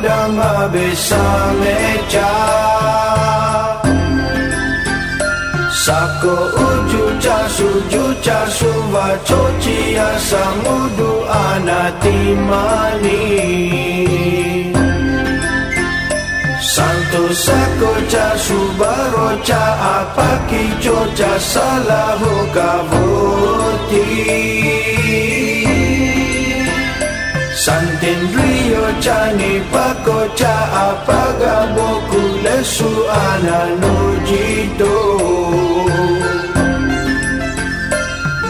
padang abesa meca Sako uju casu ju casu vacoci asamudu anatimani Santo sako casu baroca apaki coca salahu kavuti Santendrio chani pakocha apaga boku lesu ananujito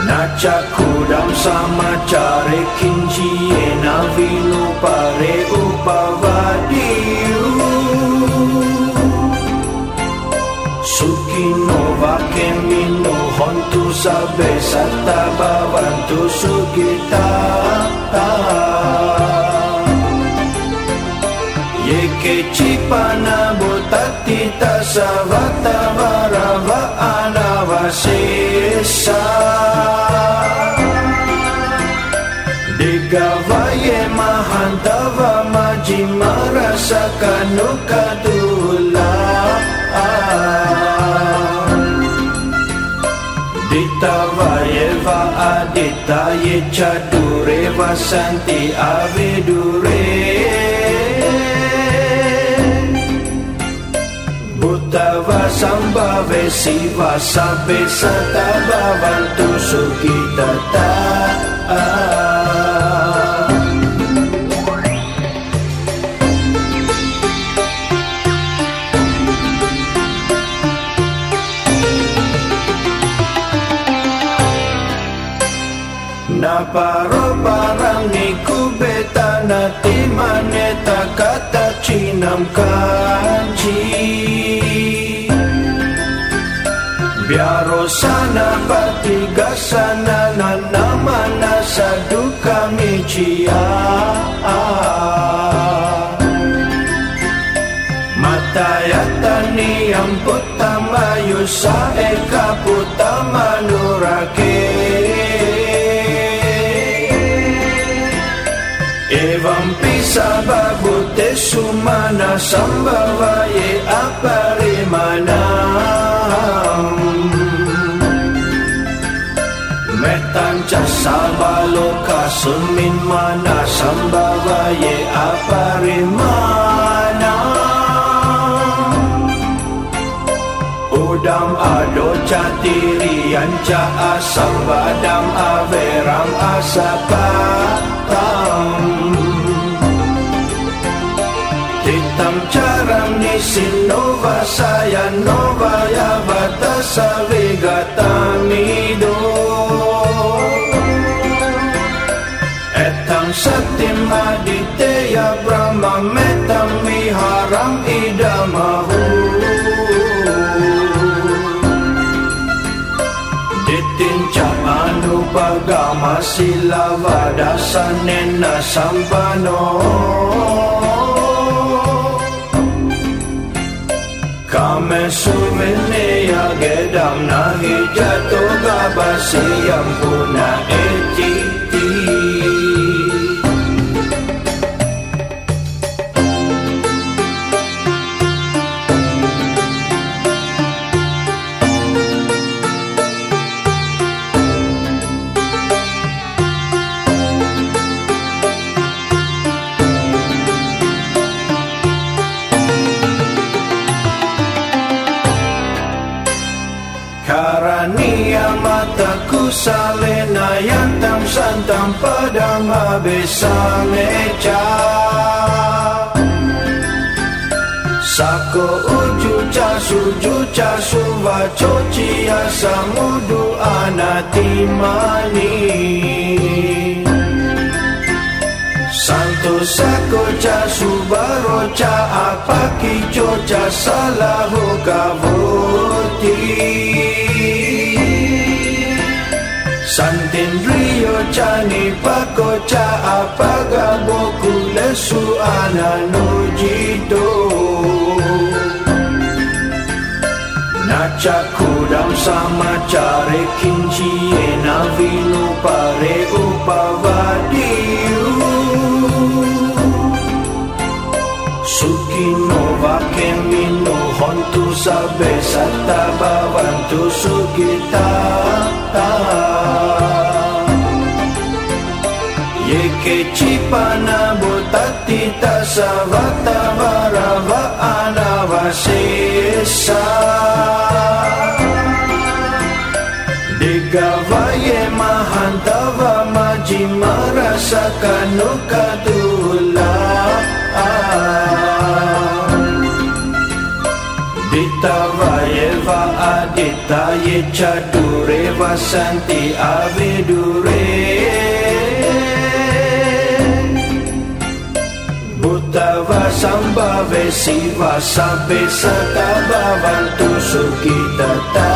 Nacha kudam sama care kinchi ena vinu pare upavadiu Sukino vakemino hontu sabe sata babantu sukita Yeke cipana botati tasavata varava anavasesa Digavaye mahantava majimara sakanukadula Ditavayeva adita yechadureva santi avidure Buddhava sambhave siva sabbe satabhavantu sukitata Naparo parang ni kubeta na timaneta kata chinam kanji Biaro sana patiga sana na namana sa duka michia Matayata ni ang putamayo sa eka putamanurake Evam pisa babute sumana sambhavaye aparimanam Metanca sabaloka sumin mana sambhavaye aparimanam Udam ado catirian ca asam badam averam asapatam Titam caram nisinova saya nova ya anupagama sila vadasanena sampano. Kame suvineya gedam nahi jato gabasiyam puna etiti salena yantam santam padang abesa meca Sako uju casu ju casu vacoci asamudu anatimani Santo sako casu baroca apaki coca salahu kavuti Santendrio chani pakoca apaga boku lesu ananujito Nacha kudam sama care kinchi ena vinu pare upavadiu Sukino vakemino hontu sabe sata bavantu Yeke cipana botati tasavata varava anavasesa Digavaye mahantava majimara sakanukadula Ditavayeva aditaye chadure vasanti avidure sambhave siva sabbe satabhavantu sukhitata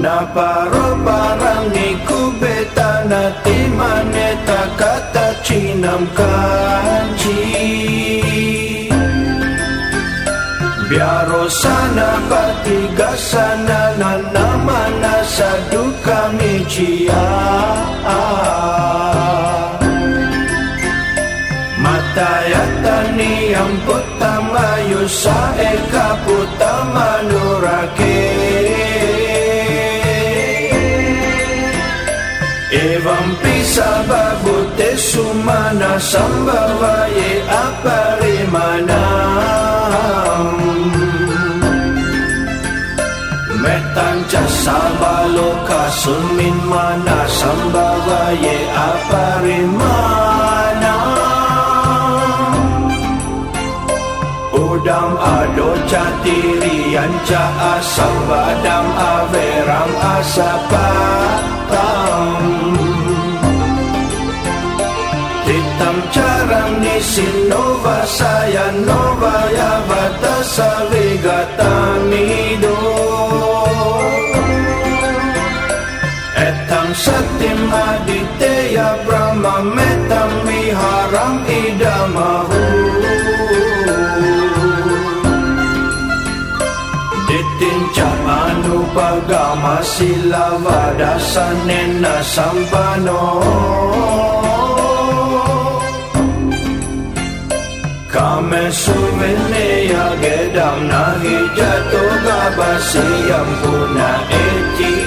Naparo parang beta na timane takata chinam Sana patiga sana na namana saduka michia Matayatani ang putamayo sa eka putamanurake Evam pisa babute sumana sambavaye aparimanam sabaloka sumin mana sambavaye aparimanam Udam ado catirian ca asambadam averam asapatam Titam carang nisinova saya nova ya vata savigatamido satim aditeya brahma metam viharam idamahu. Ditinca anupagama sila vadasanena sampano Kame suveneya gedam nahi jato gabasiyam puna etiti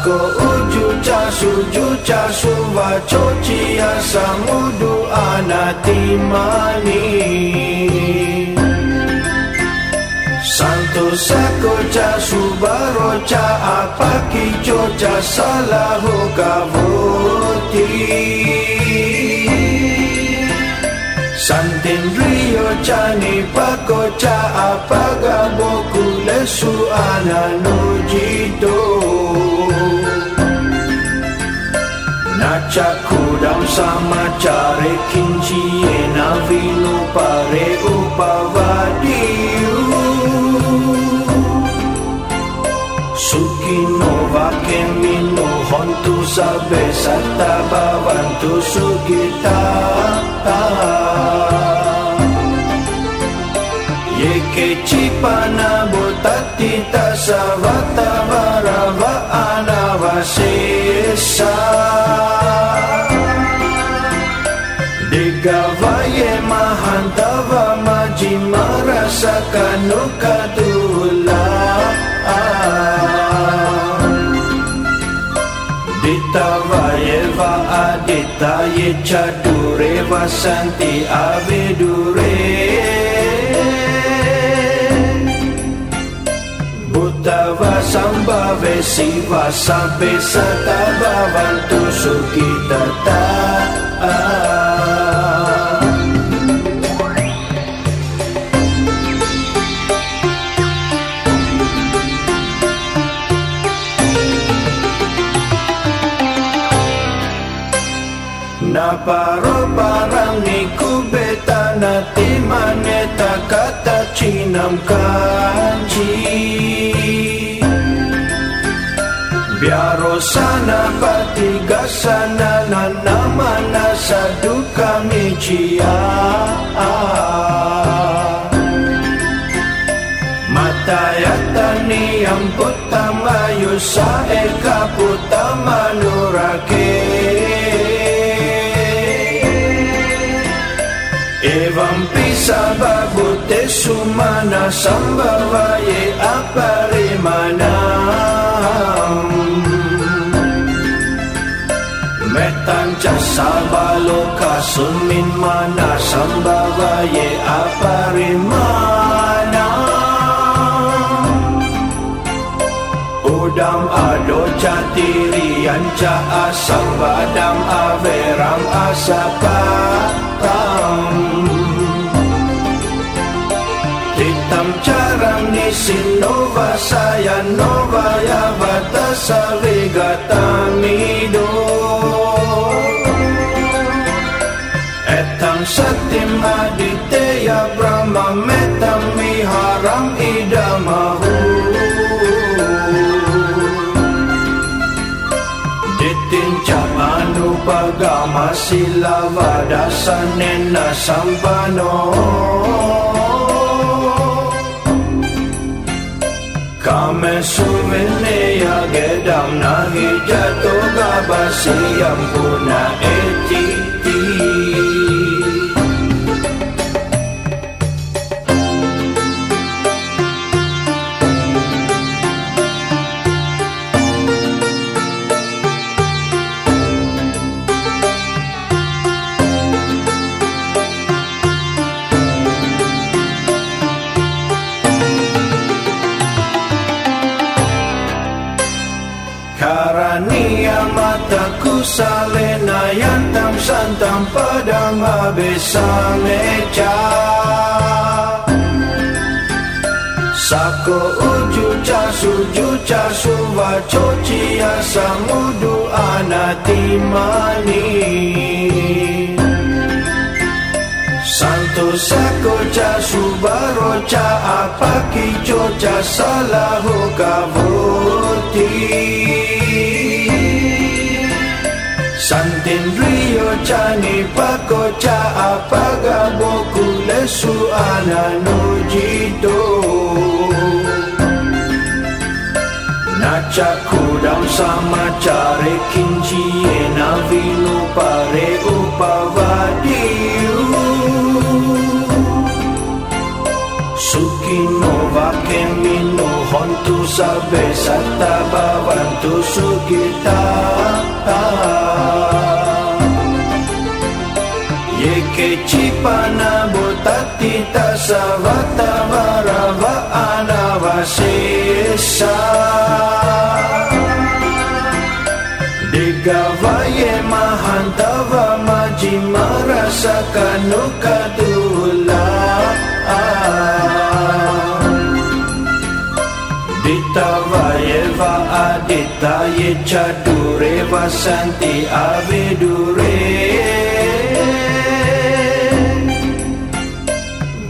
Sako uju casu ju casu vaco cia samudu anatimani Santo sako casu baroca apaki coca salahu kavuti Santin rio cani pako ca apaga boku lesu ananujito Naca kudam sama care kinci ena vinu pare upavadiu Sukino vakemino hontu sabe sata bavantu sukita. Yeke cipana botati tasavata varava anavasesa aditaye chadure vasanti avidure Buddhava sambhave siva sampai satava bantu sukita ta Naparo cinam kanji. Biaro sana patiga sana nana mana sadu kami cia. Mata yatani yang putama yusa eka putama nurake. Evam pisa babute sumana sambavaye aparimanam Metanca sabaloka sumin mana sambavaye aparimanam Udam ado catirian ca asam badam averam asapatam Titam carang ni sinova saya nova ya bata savigatamido Etam satim aditeya brahma metam viharam idamahu Ditinca anupagama sila vadasanena sampano Kame suvineya gedam nahi jato gabasiyam puna etiti abesamecha Sako uju casu ju casu vacoci asamudu anatimani Santo sako casu baroca apaki coca salahu kavuti Santin Rio Chani Pako Cha Apaga Boku Lesu Ananujito Nacha kudam sama care kinci ena vinu pare upavadiu Sukino vakemino hontu sabe sata babantu sukita. Yeke cipana botati tasavata varava anavasesa. Digavaye mahantava majimara sakanukadula Ditavaye va aditaye chadure vasanti avidure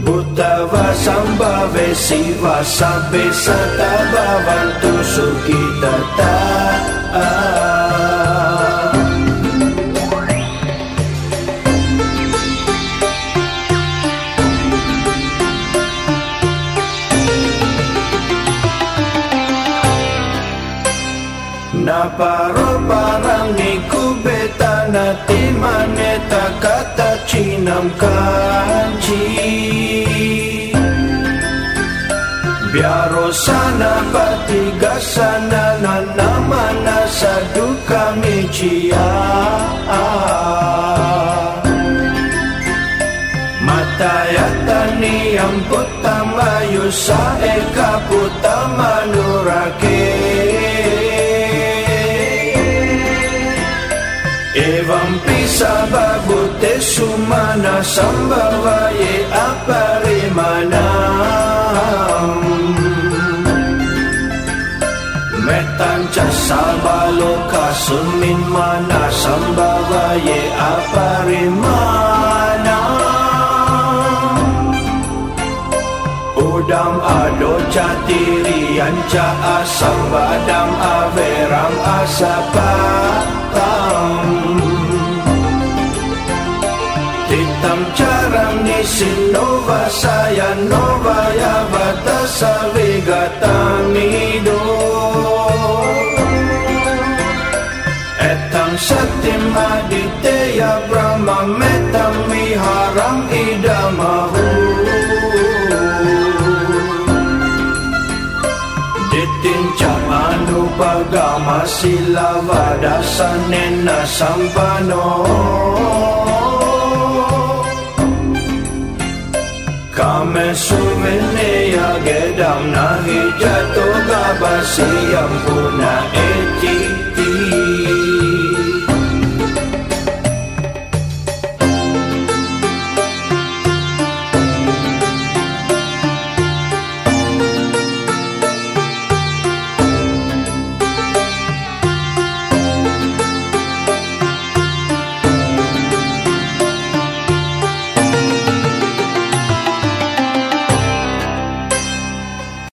Buddhava sambhave siva sabbe satava vantu sukita ta Naparo parang niku betana maneta kata cinam kanji Biaro sana patiga sana nana mana sadu kami cia Mata yatani yang putama yusa te sumana sambavaye aparimanam Metanca sabaloka sumin mana sambavaye aparimanam Udam ado catirian ca asam badam averam asapatam Titam caram nisinova saya novaya batasa vigatamido Etang satim aditeya brahma metam viharam idamahu Ditinca anupagama sila vadasanena sampano Amesumenia gedam nahi jatuh gabasi yang puna eti